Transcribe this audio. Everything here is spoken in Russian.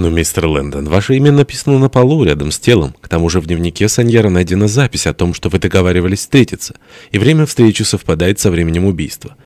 Но, мистер Лэндон, ваше имя написано на полу, рядом с телом. К тому же в дневнике Саньера найдена запись о том, что вы договаривались встретиться. И время встречи совпадает со временем убийства.